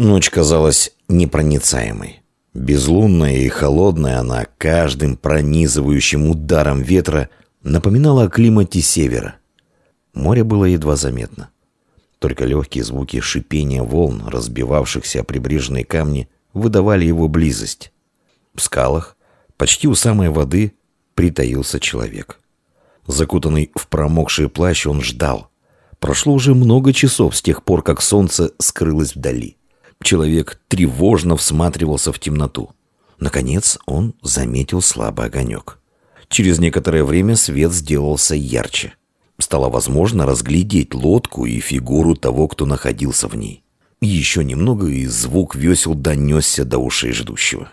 Ночь казалась непроницаемой. Безлунная и холодная она каждым пронизывающим ударом ветра напоминала о климате севера. Море было едва заметно. Только легкие звуки шипения волн, разбивавшихся о прибрежные камни, выдавали его близость. В скалах, почти у самой воды, притаился человек. Закутанный в промокший плащ, он ждал. Прошло уже много часов с тех пор, как солнце скрылось вдали. Человек тревожно всматривался в темноту. Наконец он заметил слабый огонек. Через некоторое время свет сделался ярче. Стало возможно разглядеть лодку и фигуру того, кто находился в ней. Еще немного, и звук весел донесся до ушей ждущего.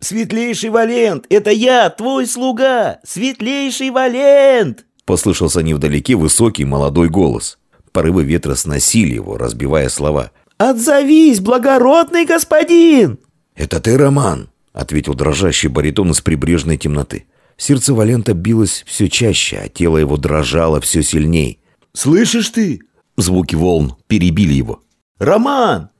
«Светлейший Валент, это я, твой слуга! Светлейший Валент!» Послышался невдалеке высокий молодой голос. Порывы ветра сносили его, разбивая слова – «Отзовись, благородный господин!» «Это ты, Роман!» — ответил дрожащий баритон из прибрежной темноты. Сердце Валента билось все чаще, а тело его дрожало все сильней. «Слышишь ты?» Звуки волн перебили его. «Роман!»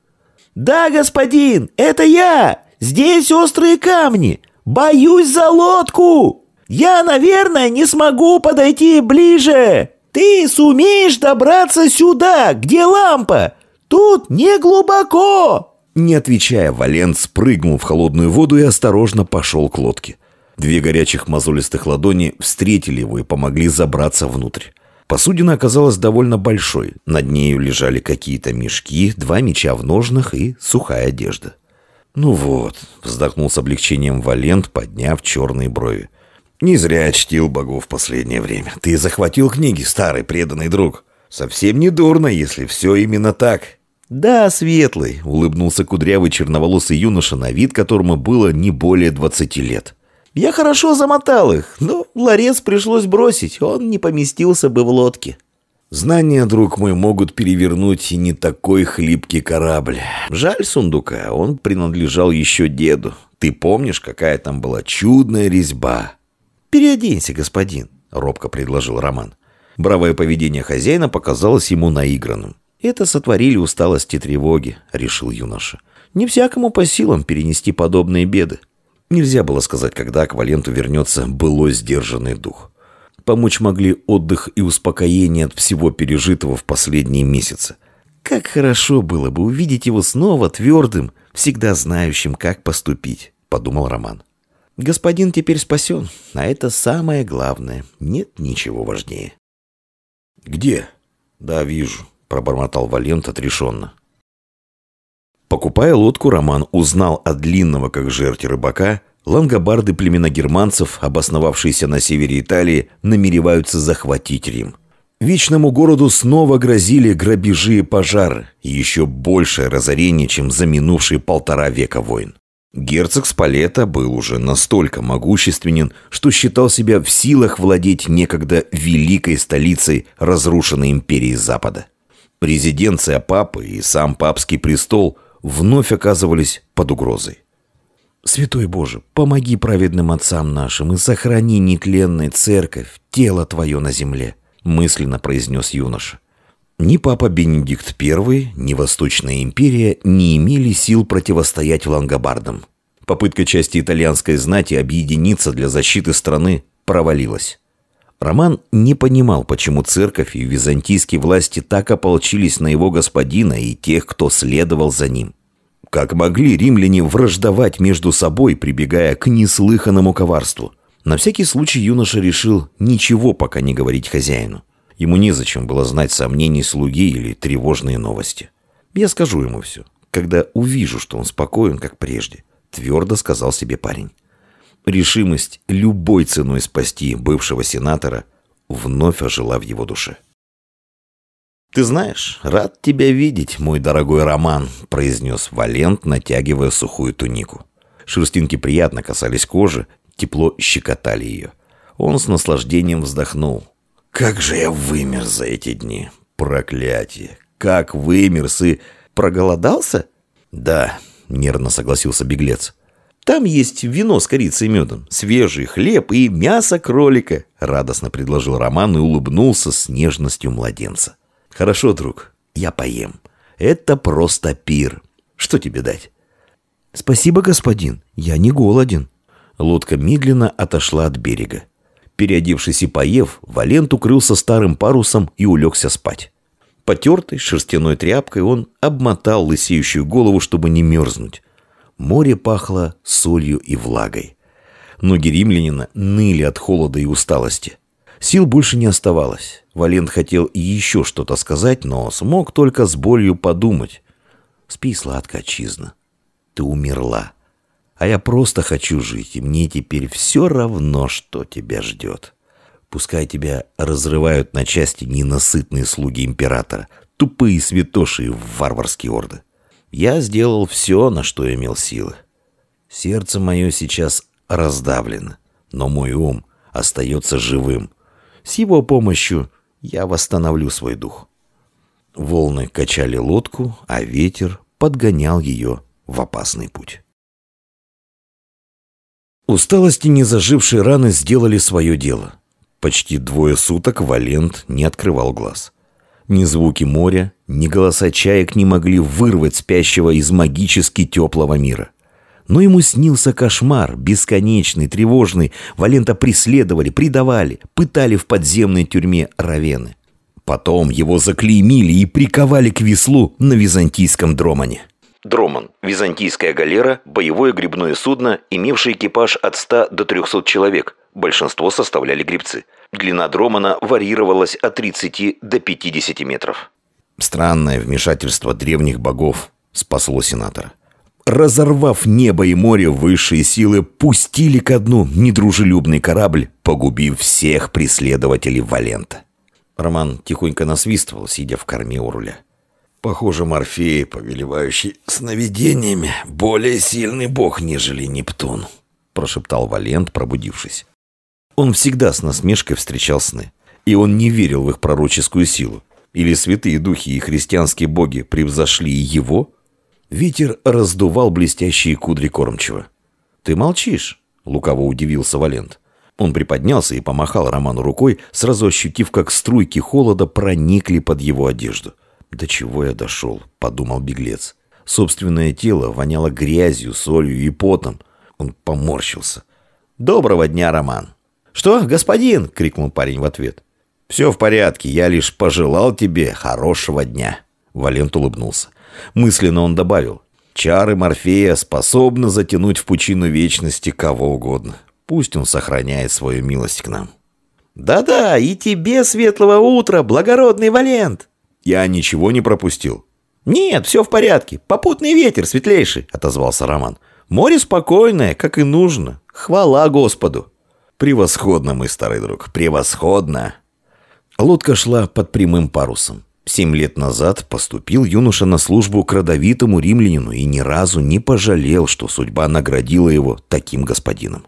«Да, господин, это я! Здесь острые камни! Боюсь за лодку! Я, наверное, не смогу подойти ближе! Ты сумеешь добраться сюда, где лампа? Тут не глубоко!» Не отвечая, Валент спрыгнул в холодную воду и осторожно пошел к лодке. Две горячих мозолистых ладони встретили его и помогли забраться внутрь. Посудина оказалась довольно большой. Над нею лежали какие-то мешки, два меча в ножнах и сухая одежда. «Ну вот», — вздохнул с облегчением Валент, подняв черные брови. «Не зря чтил богов в последнее время. Ты захватил книги, старый преданный друг. Совсем не дурно, если все именно так». «Да, светлый», — улыбнулся кудрявый черноволосый юноша, на вид которому было не более двадцати лет. «Я хорошо замотал их, но ларец пришлось бросить, он не поместился бы в лодке». «Знания, друг мой, могут перевернуть и не такой хлипкий корабль. Жаль сундука, он принадлежал еще деду. Ты помнишь, какая там была чудная резьба?» «Переоденься, господин», — робко предложил Роман. Бравое поведение хозяина показалось ему наигранным. Это сотворили усталость и тревоги, решил юноша. Не всякому по силам перенести подобные беды. Нельзя было сказать, когда к Валенту вернется былой сдержанный дух. Помочь могли отдых и успокоение от всего пережитого в последние месяцы. Как хорошо было бы увидеть его снова твердым, всегда знающим, как поступить, подумал Роман. Господин теперь спасен, а это самое главное. Нет ничего важнее. «Где?» «Да, вижу пробормотал Валент отрешенно. Покупая лодку, Роман узнал от длинного, как жерти рыбака, лангобарды племена германцев, обосновавшиеся на севере Италии, намереваются захватить Рим. Вечному городу снова грозили грабежи и пожары, и еще большее разорение, чем за минувшие полтора века войн. Герцог Спалета был уже настолько могущественен, что считал себя в силах владеть некогда великой столицей разрушенной империи Запада. Резиденция папы и сам папский престол вновь оказывались под угрозой. «Святой Боже, помоги праведным отцам нашим и сохрани нетленной церковь, тело Твое на земле», мысленно произнес юноша. Ни папа Бенедикт I, ни Восточная империя не имели сил противостоять лангобардам. Попытка части итальянской знати объединиться для защиты страны провалилась. Роман не понимал, почему церковь и византийские власти так ополчились на его господина и тех, кто следовал за ним. Как могли римляне враждовать между собой, прибегая к неслыханному коварству? На всякий случай юноша решил ничего пока не говорить хозяину. Ему незачем было знать сомнений слуги или тревожные новости. «Я скажу ему все, когда увижу, что он спокоен, как прежде», — твердо сказал себе парень. Решимость любой ценой спасти бывшего сенатора вновь ожила в его душе. «Ты знаешь, рад тебя видеть, мой дорогой Роман», — произнес Валент, натягивая сухую тунику. Шерстинки приятно касались кожи, тепло щекотали ее. Он с наслаждением вздохнул. «Как же я вымер за эти дни! Проклятие! Как вымерз и... Проголодался?» «Да», — нервно согласился беглец. Там есть вино с корицей и медом, свежий хлеб и мясо кролика», — радостно предложил Роман и улыбнулся с нежностью младенца. «Хорошо, друг, я поем. Это просто пир». «Что тебе дать?» «Спасибо, господин, я не голоден». Лодка медленно отошла от берега. Переодевшись и поев, Валент укрылся старым парусом и улегся спать. Потертой шерстяной тряпкой он обмотал лысеющую голову, чтобы не мерзнуть. Море пахло солью и влагой. Ноги римлянина ныли от холода и усталости. Сил больше не оставалось. Валент хотел еще что-то сказать, но смог только с болью подумать. «Спи сладко, отчизна. Ты умерла. А я просто хочу жить, и мне теперь все равно, что тебя ждет. Пускай тебя разрывают на части ненасытные слуги императора, тупые святоши и варварские орды. Я сделал все, на что имел силы. Сердце мое сейчас раздавлено, но мой ум остается живым. С его помощью я восстановлю свой дух. Волны качали лодку, а ветер подгонял ее в опасный путь. Усталость и незажившие раны сделали свое дело. Почти двое суток Валент не открывал глаз. Ни звуки моря, ни голоса чаек не могли вырвать спящего из магически теплого мира. Но ему снился кошмар, бесконечный, тревожный. Валента преследовали, предавали, пытали в подземной тюрьме Равены. Потом его заклеймили и приковали к веслу на византийском дромане. Дроман – византийская галера, боевое грибное судно, имевшее экипаж от 100 до 300 человек. Большинство составляли грибцы. Длина дромана варьировалась от 30 до 50 метров. Странное вмешательство древних богов спасло сенатора. Разорвав небо и море, высшие силы пустили ко дну недружелюбный корабль, погубив всех преследователей Валента. Роман тихонько насвистывал, сидя в корме у руля. Похоже, Морфей, повелевающий сновидениями, более сильный бог, нежели Нептун, прошептал Валент, пробудившись. Он всегда с насмешкой встречал сны, и он не верил в их пророческую силу. Или святые духи и христианские боги превзошли его? Ветер раздувал блестящие кудри кормчего. «Ты молчишь?» — лукаво удивился Валент. Он приподнялся и помахал Роману рукой, сразу ощутив, как струйки холода проникли под его одежду. «До чего я дошел?» — подумал беглец. Собственное тело воняло грязью, солью и потом. Он поморщился. «Доброго дня, Роман!» «Что, господин?» — крикнул парень в ответ. «Все в порядке, я лишь пожелал тебе хорошего дня». Валент улыбнулся. Мысленно он добавил. «Чары Морфея способны затянуть в пучину вечности кого угодно. Пусть он сохраняет свою милость к нам». «Да-да, и тебе светлого утра, благородный Валент!» Я ничего не пропустил. «Нет, все в порядке. Попутный ветер, светлейший», — отозвался Роман. «Море спокойное, как и нужно. Хвала Господу». «Превосходно, мой старый друг, превосходно!» Лодка шла под прямым парусом. Семь лет назад поступил юноша на службу к родовитому римлянину и ни разу не пожалел, что судьба наградила его таким господином.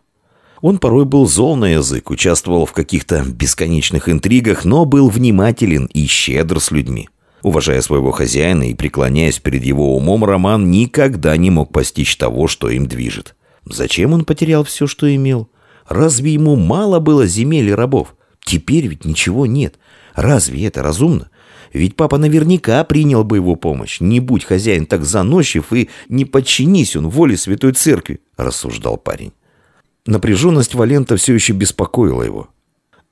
Он порой был зол на язык, участвовал в каких-то бесконечных интригах, но был внимателен и щедр с людьми. Уважая своего хозяина и преклоняясь перед его умом, Роман никогда не мог постичь того, что им движет. Зачем он потерял все, что имел? Разве ему мало было земель и рабов? Теперь ведь ничего нет. Разве это разумно? Ведь папа наверняка принял бы его помощь. Не будь хозяин так заносчив и не подчинись он воле Святой Церкви, рассуждал парень. Напряженность Валента все еще беспокоила его.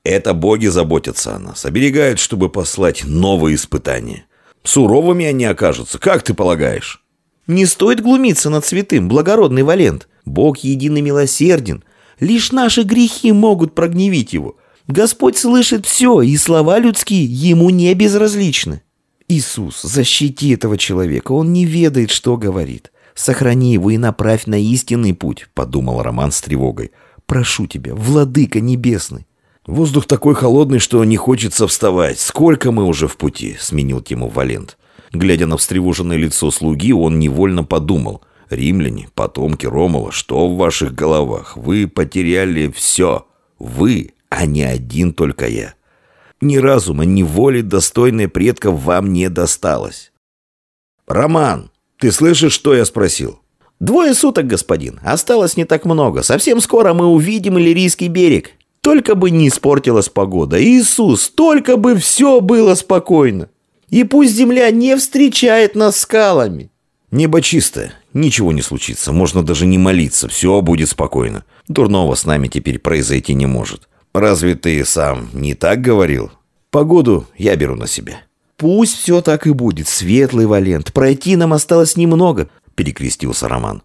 Это боги заботятся о нас, оберегают, чтобы послать новые испытания. Суровыми они окажутся, как ты полагаешь? Не стоит глумиться над святым, благородный Валент. Бог единый милосерден. Лишь наши грехи могут прогневить его. Господь слышит все, и слова людские ему не безразличны. Иисус, защити этого человека, он не ведает, что говорит. Сохрани его и направь на истинный путь», — подумал Роман с тревогой. «Прошу тебя, владыка небесный». «Воздух такой холодный, что не хочется вставать. Сколько мы уже в пути?» — сменил тему Валент. Глядя на встревоженное лицо слуги, он невольно подумал. «Римляне, потомки Ромала, что в ваших головах? Вы потеряли все. Вы, а не один только я. Ни разума, ни воли достойной предков вам не досталось». «Роман!» Ты слышишь, что я спросил? Двое суток, господин. Осталось не так много. Совсем скоро мы увидим Иллирийский берег. Только бы не испортилась погода. Иисус, только бы все было спокойно. И пусть земля не встречает нас скалами. Небо чисто, ничего не случится, можно даже не молиться, все будет спокойно. Дурного с нами теперь произойти не может. Разве ты сам не так говорил? Погоду я беру на себя». «Пусть все так и будет, светлый Валент. Пройти нам осталось немного», — перекрестился Роман.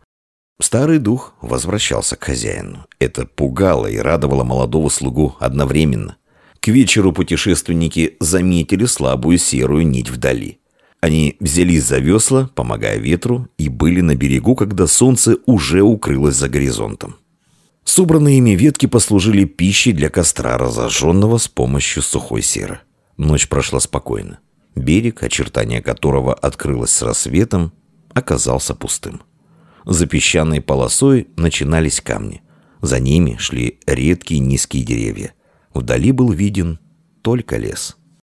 Старый дух возвращался к хозяину. Это пугало и радовало молодого слугу одновременно. К вечеру путешественники заметили слабую серую нить вдали. Они взялись за весла, помогая ветру, и были на берегу, когда солнце уже укрылось за горизонтом. Собранные ими ветки послужили пищей для костра, разожженного с помощью сухой серы. Ночь прошла спокойно. Берег, очертания которого открылось с рассветом, оказался пустым. За песчаной полосой начинались камни. За ними шли редкие низкие деревья. Вдали был виден только лес.